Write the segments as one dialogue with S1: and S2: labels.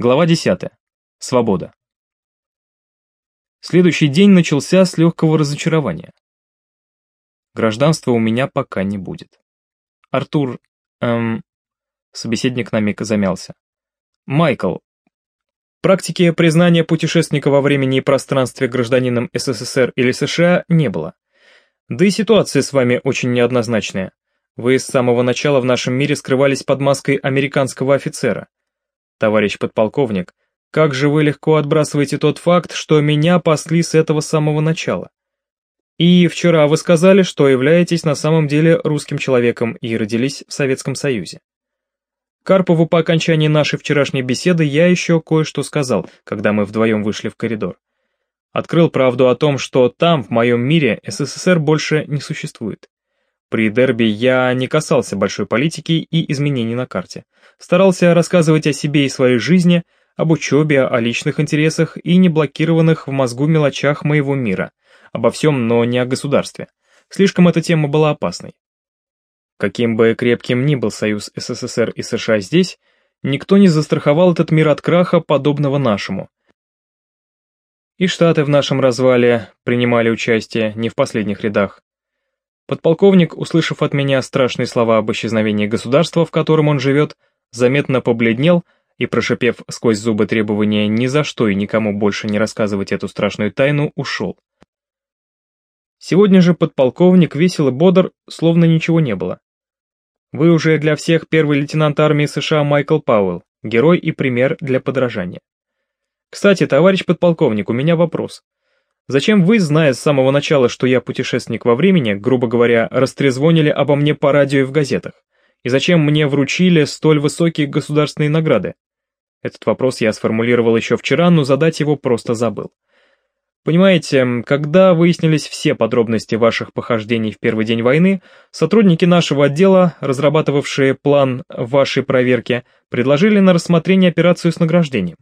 S1: Глава 10. Свобода. Следующий день начался с легкого разочарования. Гражданства у меня пока не будет. Артур, эм... Собеседник на миг замялся. Майкл. Практики признания путешественника во времени и пространстве гражданином СССР или США не было. Да и ситуация с вами очень неоднозначная. Вы с самого начала в нашем мире скрывались под маской американского офицера товарищ подполковник, как же вы легко отбрасываете тот факт, что меня пасли с этого самого начала. И вчера вы сказали, что являетесь на самом деле русским человеком и родились в Советском Союзе. Карпову по окончании нашей вчерашней беседы я еще кое-что сказал, когда мы вдвоем вышли в коридор. Открыл правду о том, что там, в моем мире, СССР больше не существует. При дерби я не касался большой политики и изменений на карте. Старался рассказывать о себе и своей жизни, об учебе, о личных интересах и не блокированных в мозгу мелочах моего мира. Обо всем, но не о государстве. Слишком эта тема была опасной. Каким бы крепким ни был союз СССР и США здесь, никто не застраховал этот мир от краха, подобного нашему. И Штаты в нашем развале принимали участие не в последних рядах. Подполковник, услышав от меня страшные слова об исчезновении государства, в котором он живет, заметно побледнел и, прошипев сквозь зубы требования ни за что и никому больше не рассказывать эту страшную тайну, ушел. Сегодня же подполковник весел и бодр, словно ничего не было. Вы уже для всех первый лейтенант армии США Майкл Пауэлл, герой и пример для подражания. Кстати, товарищ подполковник, у меня вопрос. Зачем вы, зная с самого начала, что я путешественник во времени, грубо говоря, растрезвонили обо мне по радио и в газетах? И зачем мне вручили столь высокие государственные награды? Этот вопрос я сформулировал еще вчера, но задать его просто забыл. Понимаете, когда выяснились все подробности ваших похождений в первый день войны, сотрудники нашего отдела, разрабатывавшие план вашей проверки, предложили на рассмотрение операцию с награждением.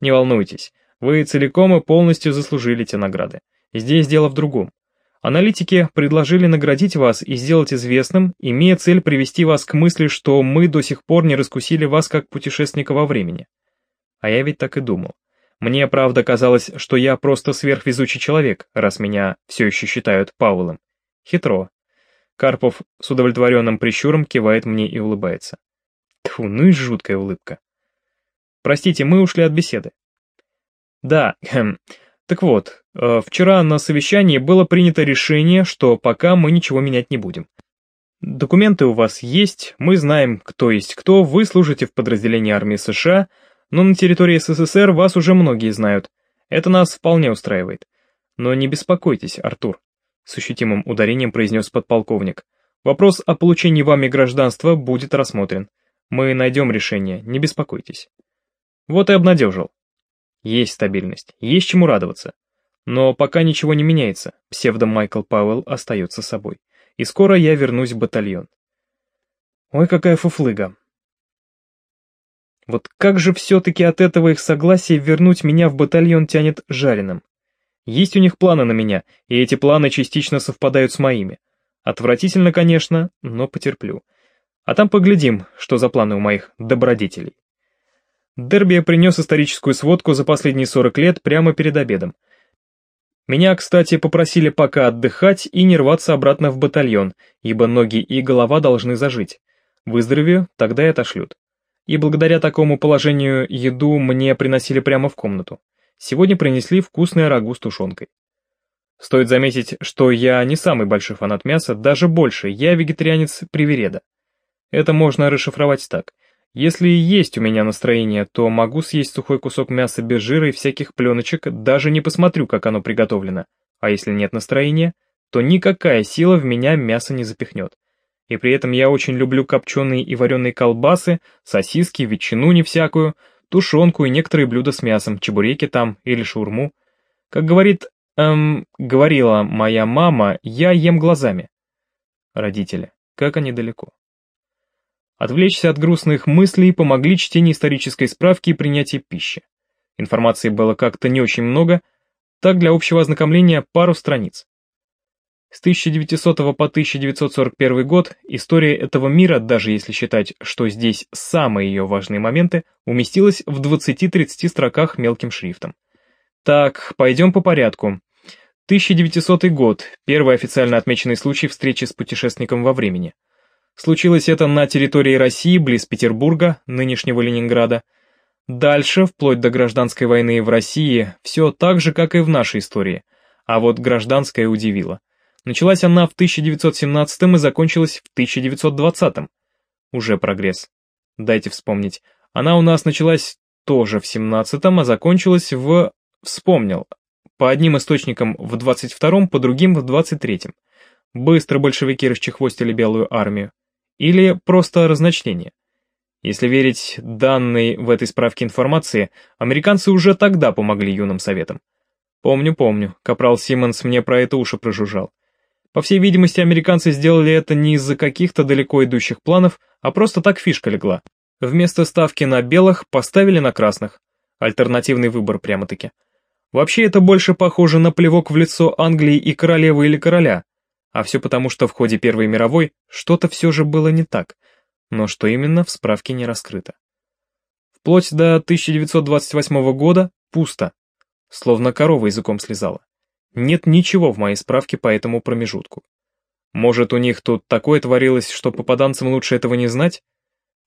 S1: Не волнуйтесь, вы целиком и полностью заслужили те награды. Здесь дело в другом. Аналитики предложили наградить вас и сделать известным, имея цель привести вас к мысли, что мы до сих пор не раскусили вас как путешественника во времени. А я ведь так и думал. Мне, правда, казалось, что я просто сверхвезучий человек, раз меня все еще считают Паулом. Хитро. Карпов с удовлетворенным прищуром кивает мне и улыбается. Тьфу, ну и жуткая улыбка. Простите, мы ушли от беседы. Да, хм. Так вот, э, вчера на совещании было принято решение, что пока мы ничего менять не будем. Документы у вас есть, мы знаем, кто есть кто, вы служите в подразделении армии США, но на территории СССР вас уже многие знают. Это нас вполне устраивает. Но не беспокойтесь, Артур, с ощутимым ударением произнес подполковник. Вопрос о получении вами гражданства будет рассмотрен. Мы найдем решение, не беспокойтесь. Вот и обнадежил. Есть стабильность, есть чему радоваться. Но пока ничего не меняется, псевдо Майкл Пауэлл остается собой. И скоро я вернусь в батальон. Ой, какая фуфлыга. Вот как же все-таки от этого их согласия вернуть меня в батальон тянет жареным? Есть у них планы на меня, и эти планы частично совпадают с моими. Отвратительно, конечно, но потерплю. А там поглядим, что за планы у моих добродетелей. Дерби принес историческую сводку за последние 40 лет прямо перед обедом. Меня, кстати, попросили пока отдыхать и не рваться обратно в батальон, ибо ноги и голова должны зажить. Выздоровею, тогда и отошлют. И благодаря такому положению еду мне приносили прямо в комнату. Сегодня принесли вкусное рагу с тушенкой. Стоит заметить, что я не самый большой фанат мяса, даже больше, я вегетарианец-привереда. Это можно расшифровать так – если и есть у меня настроение, то могу съесть сухой кусок мяса без жира и всяких пленочек, даже не посмотрю, как оно приготовлено. А если нет настроения, то никакая сила в меня мясо не запихнет. И при этом я очень люблю копченые и вареные колбасы, сосиски, ветчину не всякую, тушенку и некоторые блюда с мясом, чебуреки там или шурму. Как говорит, эм, говорила моя мама, я ем глазами. Родители, как они далеко. Отвлечься от грустных мыслей помогли чтение исторической справки и принятие пищи. Информации было как-то не очень много, так для общего ознакомления пару страниц. С 1900 по 1941 год история этого мира, даже если считать, что здесь самые ее важные моменты, уместилась в 20-30 строках мелким шрифтом. Так, пойдем по порядку. 1900 год, первый официально отмеченный случай встречи с путешественником во времени. Случилось это на территории России, близ Петербурга, нынешнего Ленинграда. Дальше, вплоть до гражданской войны в России, все так же, как и в нашей истории. А вот гражданская удивила. Началась она в 1917 и закончилась в 1920. Уже прогресс. Дайте вспомнить. Она у нас началась тоже в 17 а закончилась в... Вспомнил. По одним источникам в 22-м, по другим в 23-м. Быстро большевики расчехвостили белую армию. Или просто разночтение. Если верить данной в этой справке информации, американцы уже тогда помогли юным советам. Помню, помню, капрал Симмонс мне про это уши прожужжал. По всей видимости, американцы сделали это не из-за каких-то далеко идущих планов, а просто так фишка легла. Вместо ставки на белых поставили на красных. Альтернативный выбор прямо-таки. Вообще это больше похоже на плевок в лицо Англии и королевы или короля. А все потому, что в ходе Первой мировой что-то все же было не так, но что именно в справке не раскрыто. Вплоть до 1928 года пусто, словно корова языком слезала. Нет ничего в моей справке по этому промежутку. Может, у них тут такое творилось, что попаданцам лучше этого не знать?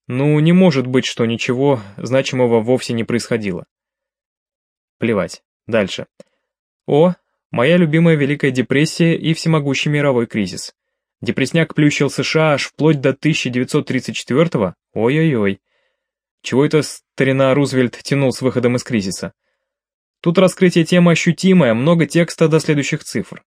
S1: Ну, не может быть, что ничего значимого вовсе не происходило. Плевать. Дальше. О, моя любимая Великая депрессия и всемогущий мировой кризис. Депресняк плющил США аж вплоть до 1934-го? Ой-ой-ой. Чего это старина Рузвельт тянул с выходом из кризиса? Тут раскрытие темы ощутимое, много текста до следующих цифр.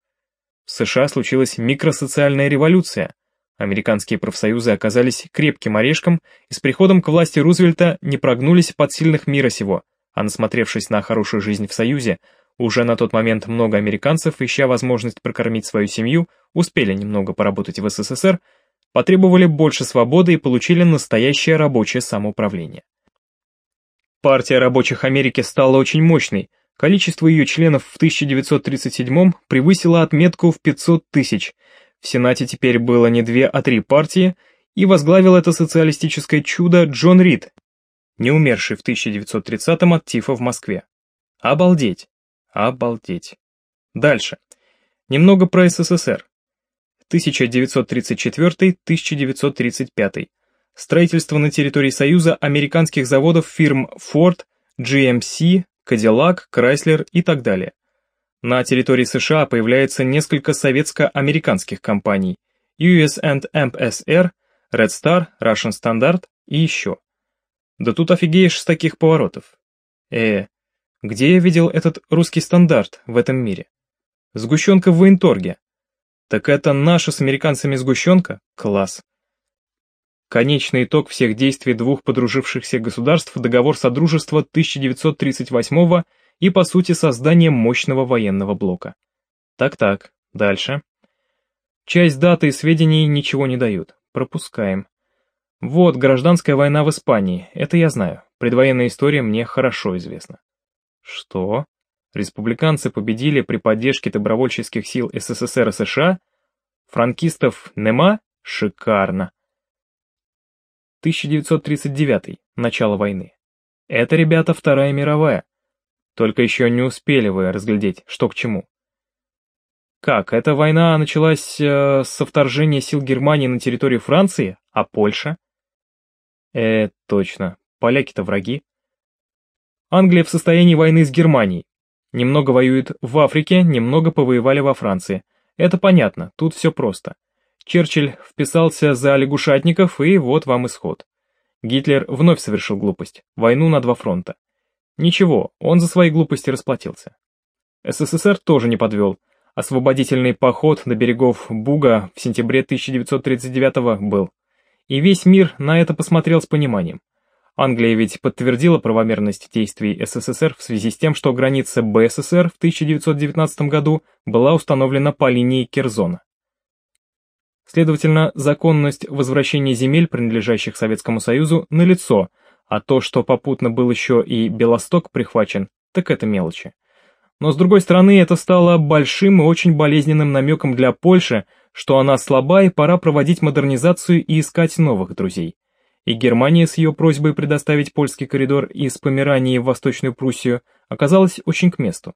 S1: В США случилась микросоциальная революция. Американские профсоюзы оказались крепким орешком и с приходом к власти Рузвельта не прогнулись под сильных мира сего, а насмотревшись на хорошую жизнь в Союзе, уже на тот момент много американцев, ища возможность прокормить свою семью, успели немного поработать в СССР, потребовали больше свободы и получили настоящее рабочее самоуправление. Партия рабочих Америки стала очень мощной, Количество ее членов в 1937 превысило отметку в 500 тысяч. В Сенате теперь было не две, а три партии, и возглавил это социалистическое чудо Джон Рид, не умерший в 1930-м от тифа в Москве. Обалдеть. Обалдеть. Дальше. Немного про СССР. 1934-1935. Строительство на территории Союза американских заводов фирм Ford, GMC, Кадиллак, Крайслер и так далее. На территории США появляется несколько советско-американских компаний US MSR, Red Star, Russian Standard и еще. Да тут офигеешь с таких поворотов. Э, где я видел этот русский стандарт в этом мире? Сгущенка в военторге. Так это наша с американцами сгущенка? Класс. Конечный итог всех действий двух подружившихся государств – договор Содружества 1938 и, по сути, создание мощного военного блока. Так-так, дальше. Часть даты и сведений ничего не дают. Пропускаем. Вот, гражданская война в Испании, это я знаю. Предвоенная история мне хорошо известна. Что? Республиканцы победили при поддержке добровольческих сил СССР и США? Франкистов нема? Шикарно. 1939, начало войны. Это, ребята, Вторая мировая. Только еще не успели вы разглядеть, что к чему. Как, эта война началась э, со вторжения сил Германии на территорию Франции, а Польша? Э, точно, поляки-то враги. Англия в состоянии войны с Германией. Немного воюет в Африке, немного повоевали во Франции. Это понятно, тут все просто. Черчилль вписался за лягушатников, и вот вам исход. Гитлер вновь совершил глупость, войну на два фронта. Ничего, он за свои глупости расплатился. СССР тоже не подвел. Освободительный поход на берегов Буга в сентябре 1939 был. И весь мир на это посмотрел с пониманием. Англия ведь подтвердила правомерность действий СССР в связи с тем, что граница БССР в 1919 году была установлена по линии Керзона. Следовательно, законность возвращения земель, принадлежащих Советскому Союзу, налицо, а то, что попутно был еще и Белосток прихвачен, так это мелочи. Но с другой стороны, это стало большим и очень болезненным намеком для Польши, что она слаба и пора проводить модернизацию и искать новых друзей. И Германия с ее просьбой предоставить польский коридор из Померании в Восточную Пруссию оказалась очень к месту.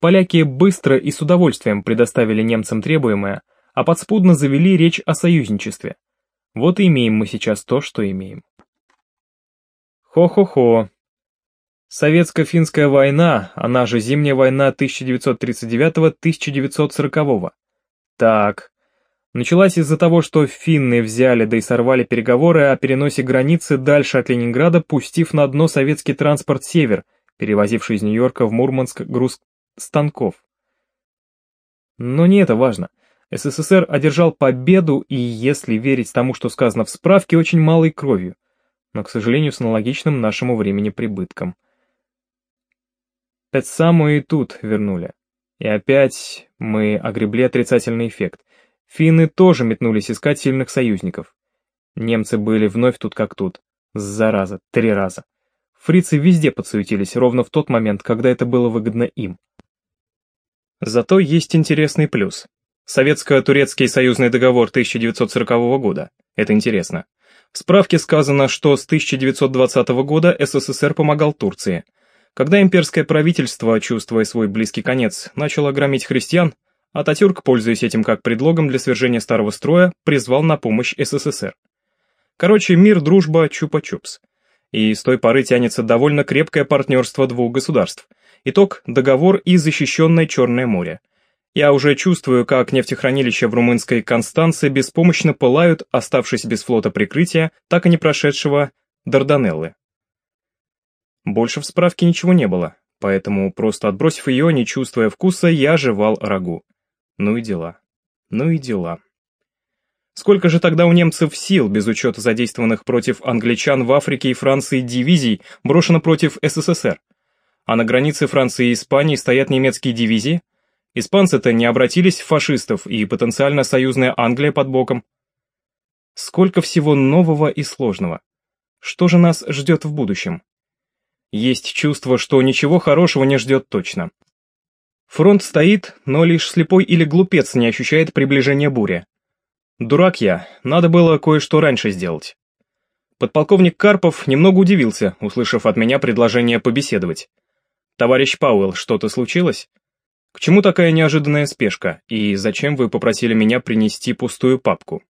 S1: Поляки быстро и с удовольствием предоставили немцам требуемое, а подспудно завели речь о союзничестве. Вот и имеем мы сейчас то, что имеем. Хо-хо-хо, Советско-финская война, она же Зимняя война 1939-1940. Так. Началась из-за того, что финны взяли да и сорвали переговоры о переносе границы дальше от Ленинграда, пустив на дно советский транспорт «Север», перевозивший из Нью-Йорка в Мурманск груз станков. Но не это важно. СССР одержал победу и, если верить тому, что сказано в справке, очень малой кровью, но, к сожалению, с аналогичным нашему времени прибытком. Это самое и тут вернули. И опять мы огребли отрицательный эффект. Финны тоже метнулись искать сильных союзников. Немцы были вновь тут как тут. Зараза, три раза. Фрицы везде подсуетились, ровно в тот момент, когда это было выгодно им. Зато есть интересный плюс. Советско-турецкий союзный договор 1940 года. Это интересно. В справке сказано, что с 1920 года СССР помогал Турции – когда имперское правительство, чувствуя свой близкий конец, начало громить христиан, Ататюрк, пользуясь этим как предлогом для свержения старого строя, призвал на помощь СССР. Короче, мир, дружба, чупа-чупс. И с той поры тянется довольно крепкое партнерство двух государств. Итог – договор и защищенное Черное море. Я уже чувствую, как нефтехранилища в румынской Констанце беспомощно пылают, оставшись без флота прикрытия, так и не прошедшего Дарданеллы. Больше в справке ничего не было, поэтому, просто отбросив ее, не чувствуя вкуса, я жевал рагу. Ну и дела. Ну и дела. Сколько же тогда у немцев сил, без учета задействованных против англичан в Африке и Франции дивизий, брошено против СССР? А на границе Франции и Испании стоят немецкие дивизии? Испанцы-то не обратились в фашистов, и потенциально союзная Англия под боком. Сколько всего нового и сложного. Что же нас ждет в будущем? Есть чувство, что ничего хорошего не ждет точно. Фронт стоит, но лишь слепой или глупец не ощущает приближения бури. Дурак я, надо было кое-что раньше сделать. Подполковник Карпов немного удивился, услышав от меня предложение побеседовать. «Товарищ Пауэлл, что-то случилось? К чему такая неожиданная спешка, и зачем вы попросили меня принести пустую папку?»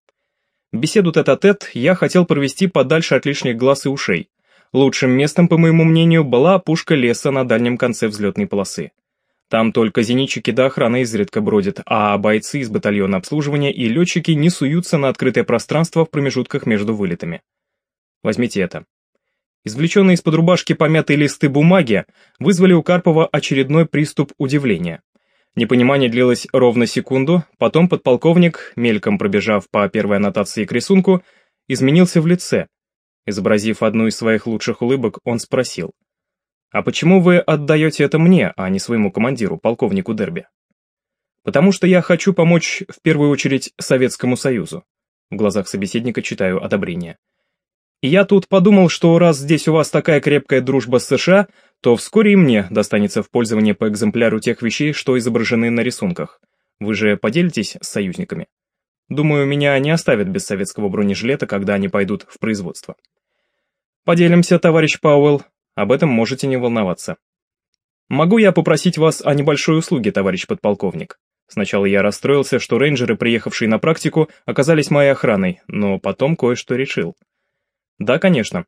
S1: Беседу тет-а-тет -тет я хотел провести подальше от лишних глаз и ушей, Лучшим местом, по моему мнению, была опушка леса на дальнем конце взлетной полосы. Там только зенитчики до охраны изредка бродят, а бойцы из батальона обслуживания и летчики не суются на открытое пространство в промежутках между вылетами. Возьмите это. Извлеченные из-под рубашки помятые листы бумаги вызвали у Карпова очередной приступ удивления. Непонимание длилось ровно секунду, потом подполковник, мельком пробежав по первой аннотации к рисунку, изменился в лице, Изобразив одну из своих лучших улыбок, он спросил. «А почему вы отдаете это мне, а не своему командиру, полковнику Дерби?» «Потому что я хочу помочь в первую очередь Советскому Союзу». В глазах собеседника читаю одобрение. И я тут подумал, что раз здесь у вас такая крепкая дружба с США, то вскоре и мне достанется в пользование по экземпляру тех вещей, что изображены на рисунках. Вы же поделитесь с союзниками? Думаю, меня не оставят без советского бронежилета, когда они пойдут в производство. «Поделимся, товарищ Пауэлл, об этом можете не волноваться». «Могу я попросить вас о небольшой услуге, товарищ подполковник?» Сначала я расстроился, что рейнджеры, приехавшие на практику, оказались моей охраной, но потом кое-что решил. «Да, конечно.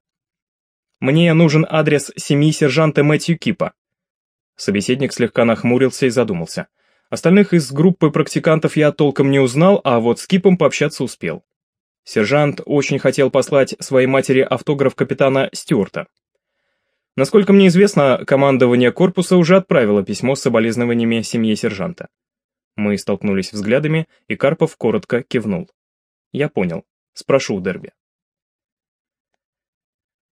S1: Мне нужен адрес семьи сержанта Мэтью Кипа». Собеседник слегка нахмурился и задумался. Остальных из группы практикантов я толком не узнал, а вот с Кипом пообщаться успел. Сержант очень хотел послать своей матери автограф капитана Стюарта. Насколько мне известно, командование корпуса уже отправило письмо с соболезнованиями семье сержанта. Мы столкнулись взглядами, и Карпов коротко кивнул. Я понял. Спрошу у Дерби.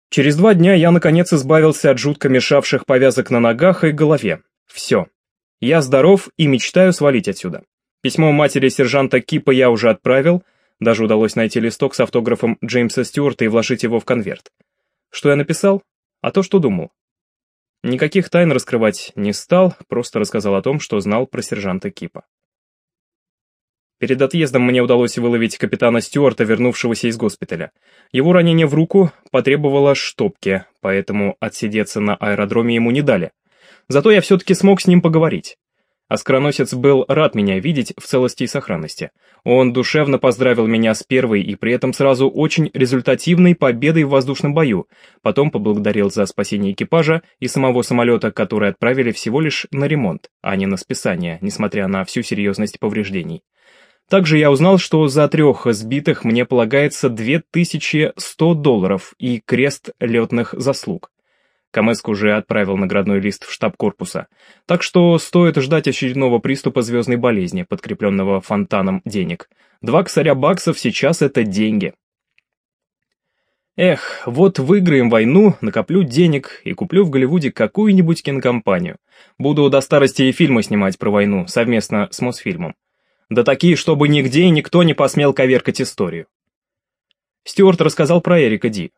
S1: Через два дня я наконец избавился от жутко мешавших повязок на ногах и голове. Все. Я здоров и мечтаю свалить отсюда. Письмо матери сержанта Кипа я уже отправил, даже удалось найти листок с автографом Джеймса Стюарта и вложить его в конверт. Что я написал? А то, что думал. Никаких тайн раскрывать не стал, просто рассказал о том, что знал про сержанта Кипа. Перед отъездом мне удалось выловить капитана Стюарта, вернувшегося из госпиталя. Его ранение в руку потребовало штопки, поэтому отсидеться на аэродроме ему не дали. Зато я все-таки смог с ним поговорить. Оскароносец был рад меня видеть в целости и сохранности. Он душевно поздравил меня с первой и при этом сразу очень результативной победой в воздушном бою, потом поблагодарил за спасение экипажа и самого самолета, который отправили всего лишь на ремонт, а не на списание, несмотря на всю серьезность повреждений. Также я узнал, что за трех сбитых мне полагается 2100 долларов и крест летных заслуг. Камэск уже отправил наградной лист в штаб корпуса, так что стоит ждать очередного приступа звездной болезни, подкрепленного фонтаном денег. Два косаря баксов сейчас это деньги. Эх, вот выиграем войну, накоплю денег и куплю в Голливуде какую-нибудь кинокомпанию. Буду до старости и фильмы снимать про войну, совместно с Мосфильмом. Да такие, чтобы нигде и никто не посмел коверкать историю. Стюарт рассказал про Эрика Ди.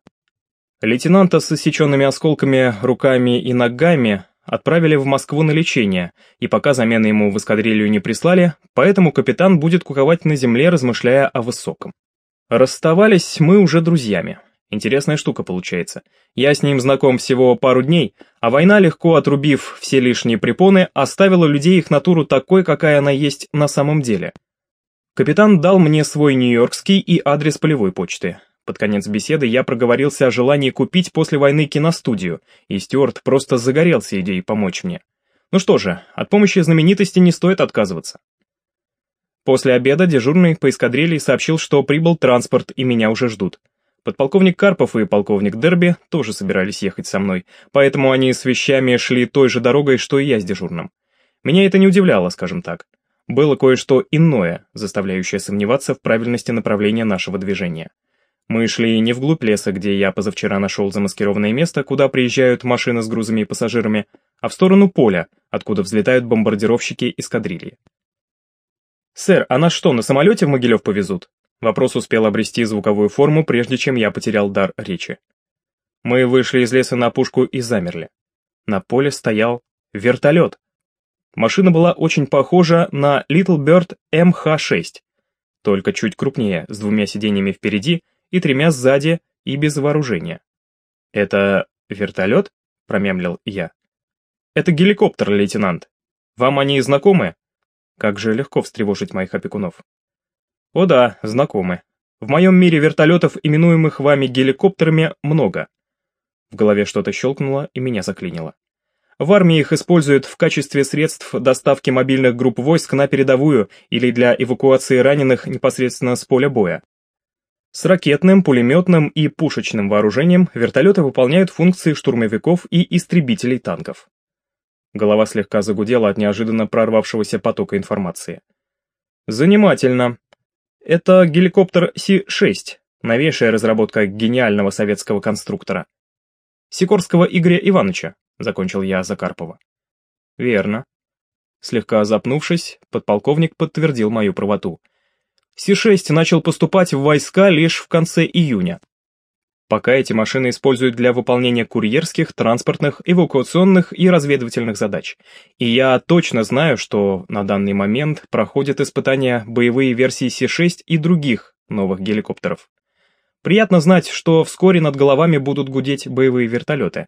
S1: Лейтенанта с иссеченными осколками руками и ногами отправили в Москву на лечение, и пока замены ему в эскадрилью не прислали, поэтому капитан будет куковать на земле, размышляя о высоком. Расставались мы уже друзьями. Интересная штука получается. Я с ним знаком всего пару дней, а война, легко отрубив все лишние препоны, оставила людей их натуру такой, какая она есть на самом деле. Капитан дал мне свой нью-йоркский и адрес полевой почты. Под конец беседы я проговорился о желании купить после войны киностудию, и Стюарт просто загорелся идеей помочь мне. Ну что же, от помощи знаменитости не стоит отказываться. После обеда дежурный по эскадрилье сообщил, что прибыл транспорт и меня уже ждут. Подполковник Карпов и полковник Дерби тоже собирались ехать со мной, поэтому они с вещами шли той же дорогой, что и я с дежурным. Меня это не удивляло, скажем так. Было кое-что иное, заставляющее сомневаться в правильности направления нашего движения. Мы шли не вглубь леса, где я позавчера нашел замаскированное место, куда приезжают машины с грузами и пассажирами, а в сторону поля, откуда взлетают бомбардировщики эскадрильи. «Сэр, а нас что, на самолете в Могилев повезут?» Вопрос успел обрести звуковую форму, прежде чем я потерял дар речи. Мы вышли из леса на опушку и замерли. На поле стоял вертолет. Машина была очень похожа на Little Bird MH6, только чуть крупнее, с двумя сиденьями впереди и тремя сзади и без вооружения. «Это вертолет?» — промямлил я. «Это геликоптер, лейтенант. Вам они знакомы?» Как же легко встревожить моих опекунов. «О да, знакомы. В моем мире вертолетов, именуемых вами геликоптерами, много». В голове что-то щелкнуло и меня заклинило. В армии их используют в качестве средств доставки мобильных групп войск на передовую или для эвакуации раненых непосредственно с поля боя. С ракетным, пулеметным и пушечным вооружением вертолеты выполняют функции штурмовиков и истребителей танков. Голова слегка загудела от неожиданно прорвавшегося потока информации. Занимательно. Это геликоптер Си-6, новейшая разработка гениального советского конструктора. Сикорского Игоря Ивановича, закончил я за Карпова. Верно. Слегка запнувшись, подполковник подтвердил мою правоту – Си-6 начал поступать в войска лишь в конце июня. Пока эти машины используют для выполнения курьерских, транспортных, эвакуационных и разведывательных задач. И я точно знаю, что на данный момент проходят испытания боевые версии Си-6 и других новых геликоптеров. Приятно знать, что вскоре над головами будут гудеть боевые вертолеты.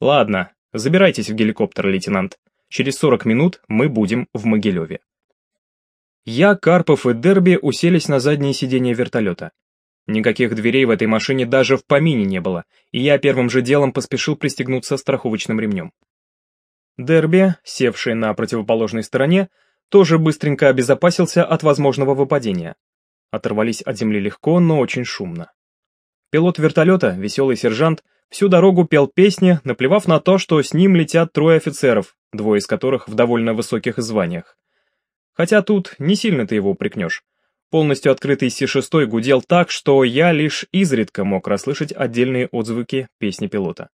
S1: Ладно, забирайтесь в геликоптер, лейтенант. Через 40 минут мы будем в Могилеве. Я, Карпов и Дерби уселись на заднее сиденье вертолета. Никаких дверей в этой машине даже в помине не было, и я первым же делом поспешил пристегнуться страховочным ремнем. Дерби, севший на противоположной стороне, тоже быстренько обезопасился от возможного выпадения. Оторвались от земли легко, но очень шумно. Пилот вертолета, веселый сержант, всю дорогу пел песни, наплевав на то, что с ним летят трое офицеров, двое из которых в довольно высоких званиях. Хотя тут не сильно ты его упрекнешь. Полностью открытый Си-6 гудел так, что я лишь изредка мог расслышать отдельные отзвуки песни пилота.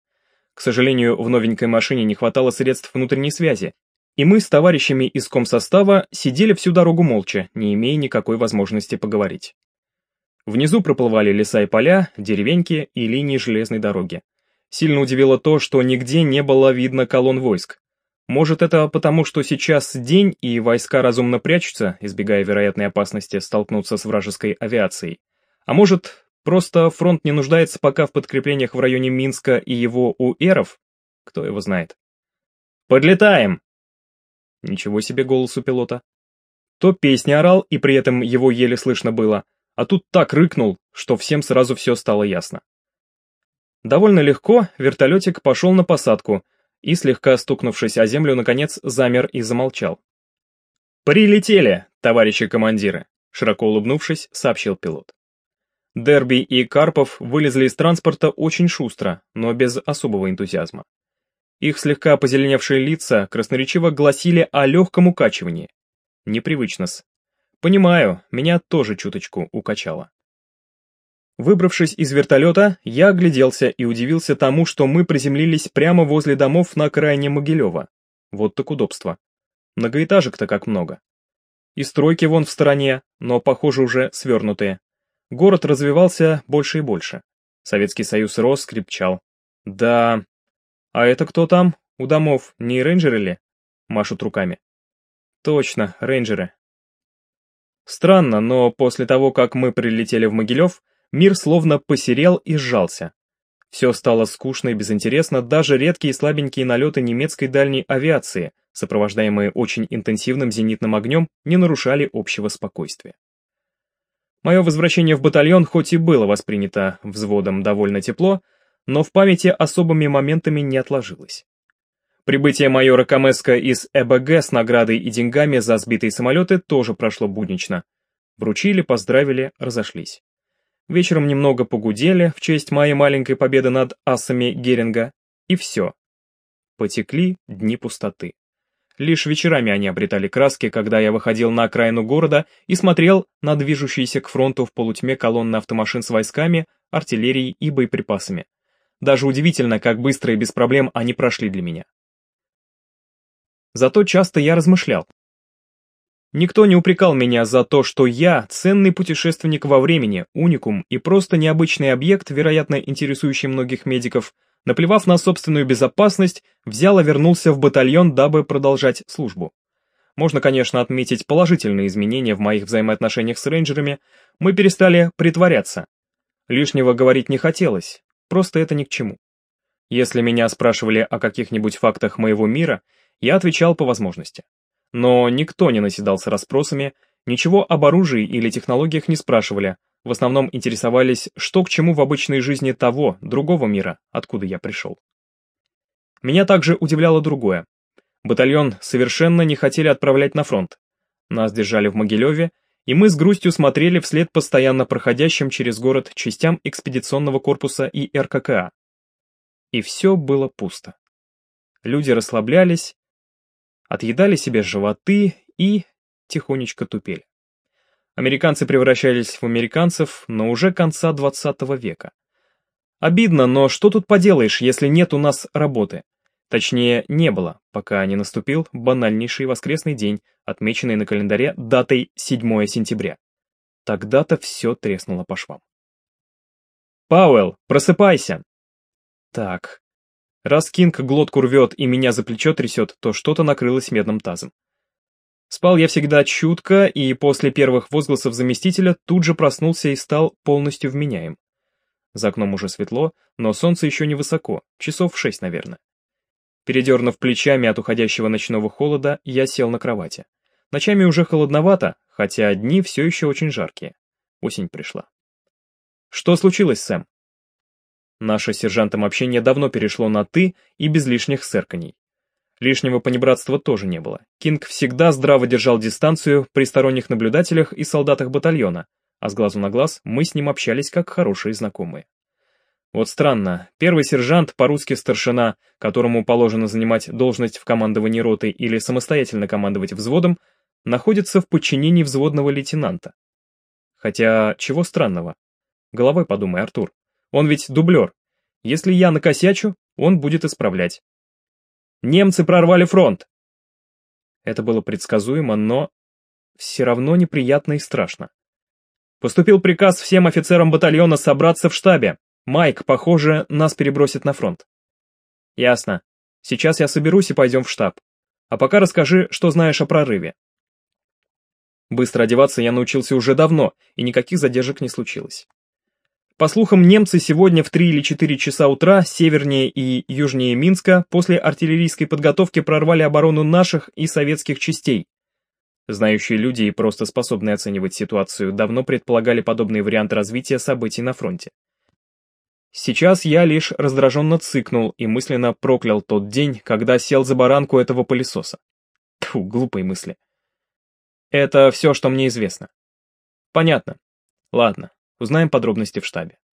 S1: К сожалению, в новенькой машине не хватало средств внутренней связи, и мы с товарищами из комсостава сидели всю дорогу молча, не имея никакой возможности поговорить. Внизу проплывали леса и поля, деревеньки и линии железной дороги. Сильно удивило то, что нигде не было видно колонн войск. Может, это потому, что сейчас день, и войска разумно прячутся, избегая вероятной опасности столкнуться с вражеской авиацией. А может, просто фронт не нуждается пока в подкреплениях в районе Минска и его УЭРов? Кто его знает. «Подлетаем!» Ничего себе голос у пилота. То песня орал, и при этом его еле слышно было, а тут так рыкнул, что всем сразу все стало ясно. Довольно легко вертолетик пошел на посадку и, слегка стукнувшись о землю, наконец замер и замолчал. «Прилетели, товарищи командиры!» Широко улыбнувшись, сообщил пилот. Дерби и Карпов вылезли из транспорта очень шустро, но без особого энтузиазма. Их слегка позеленевшие лица красноречиво гласили о легком укачивании. Непривычно-с. Понимаю, меня тоже чуточку укачало. Выбравшись из вертолета, я огляделся и удивился тому, что мы приземлились прямо возле домов на окраине Могилева. Вот так удобство. Многоэтажек-то как много. И стройки вон в стороне, но, похоже, уже свернутые. Город развивался больше и больше. Советский Союз рос, скрипчал. Да... А это кто там? У домов, не рейнджеры ли? Машут руками. Точно, рейнджеры. Странно, но после того, как мы прилетели в Могилев, мир словно посерел и сжался. Все стало скучно и безинтересно, даже редкие слабенькие налеты немецкой дальней авиации, сопровождаемые очень интенсивным зенитным огнем, не нарушали общего спокойствия. Мое возвращение в батальон хоть и было воспринято взводом довольно тепло, но в памяти особыми моментами не отложилось. Прибытие майора Камеска из ЭБГ с наградой и деньгами за сбитые самолеты тоже прошло буднично. Вручили, поздравили, разошлись. Вечером немного погудели в честь моей маленькой победы над асами Геринга, и все. Потекли дни пустоты. Лишь вечерами они обретали краски, когда я выходил на окраину города и смотрел на движущиеся к фронту в полутьме колонны автомашин с войсками, артиллерией и боеприпасами. Даже удивительно, как быстро и без проблем они прошли для меня. Зато часто я размышлял, Никто не упрекал меня за то, что я ценный путешественник во времени, уникум и просто необычный объект, вероятно интересующий многих медиков, наплевав на собственную безопасность, взял и вернулся в батальон, дабы продолжать службу. Можно, конечно, отметить положительные изменения в моих взаимоотношениях с рейнджерами, мы перестали притворяться. Лишнего говорить не хотелось, просто это ни к чему. Если меня спрашивали о каких-нибудь фактах моего мира, я отвечал по возможности. Но никто не наседался расспросами, ничего об оружии или технологиях не спрашивали, в основном интересовались, что к чему в обычной жизни того, другого мира, откуда я пришел. Меня также удивляло другое. Батальон совершенно не хотели отправлять на фронт. Нас держали в Могилеве, и мы с грустью смотрели вслед постоянно проходящим через город частям экспедиционного корпуса и РККА. И все было пусто. Люди расслаблялись, отъедали себе животы и тихонечко тупели. Американцы превращались в американцев, но уже конца 20 века. Обидно, но что тут поделаешь, если нет у нас работы? Точнее, не было, пока не наступил банальнейший воскресный день, отмеченный на календаре датой 7 сентября. Тогда-то все треснуло по швам. «Пауэлл, просыпайся!» Так, Раз Кинг глотку рвет и меня за плечо трясет, то что-то накрылось медным тазом. Спал я всегда чутко, и после первых возгласов заместителя тут же проснулся и стал полностью вменяем. За окном уже светло, но солнце еще не высоко, часов в шесть, наверное. Передернув плечами от уходящего ночного холода, я сел на кровати. Ночами уже холодновато, хотя дни все еще очень жаркие. Осень пришла. «Что случилось, Сэм?» Наше с сержантом общение давно перешло на «ты» и без лишних сэрканий. Лишнего понебратства тоже не было. Кинг всегда здраво держал дистанцию при сторонних наблюдателях и солдатах батальона, а с глазу на глаз мы с ним общались как хорошие знакомые. Вот странно, первый сержант, по-русски старшина, которому положено занимать должность в командовании роты или самостоятельно командовать взводом, находится в подчинении взводного лейтенанта. Хотя, чего странного? Головой подумай, Артур. Он ведь дублер. Если я накосячу, он будет исправлять. Немцы прорвали фронт. Это было предсказуемо, но все равно неприятно и страшно. Поступил приказ всем офицерам батальона собраться в штабе. Майк, похоже, нас перебросит на фронт. Ясно. Сейчас я соберусь и пойдем в штаб. А пока расскажи, что знаешь о прорыве. Быстро одеваться я научился уже давно, и никаких задержек не случилось. По слухам, немцы сегодня в 3 или 4 часа утра севернее и южнее Минска после артиллерийской подготовки прорвали оборону наших и советских частей. Знающие люди и просто способные оценивать ситуацию давно предполагали подобный вариант развития событий на фронте. Сейчас я лишь раздраженно цыкнул и мысленно проклял тот день, когда сел за баранку этого пылесоса. Тьфу, глупые мысли. Это все, что мне известно. Понятно. Ладно, узнаем подробности в штабе.